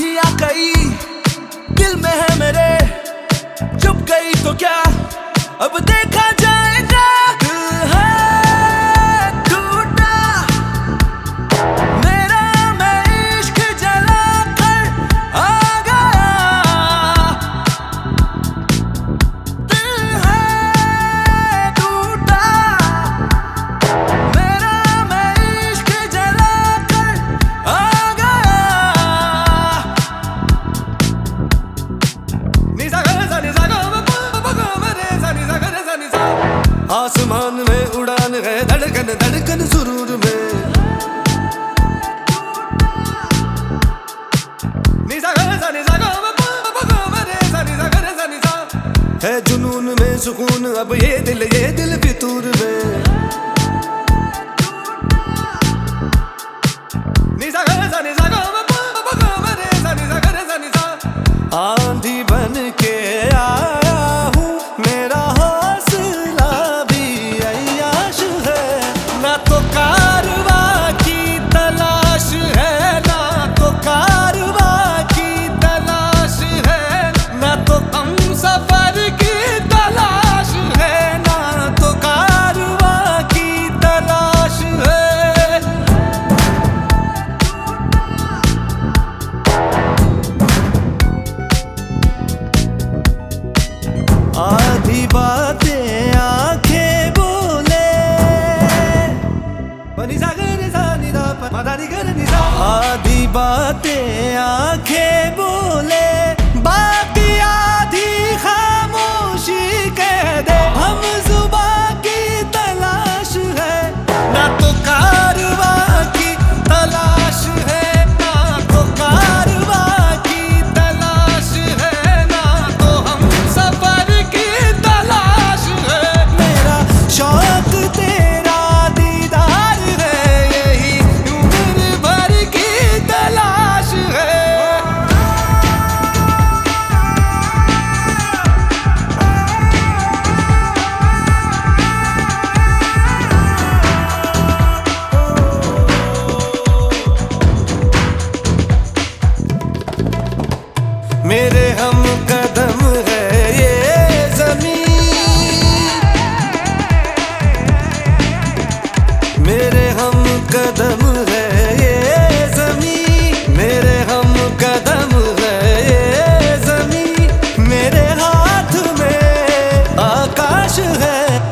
आंधिया कई दिल में है मेरे। चुप गई तो क्या? अब देखा आसमान में उड़ान है धड़कन धड़कन सुरूर में। है जुनून में सुकून, अब ये दिल ये दिल फितूर में। आ आधी बातें आँखें बोले। आधी बातें आँखें बोले 是黑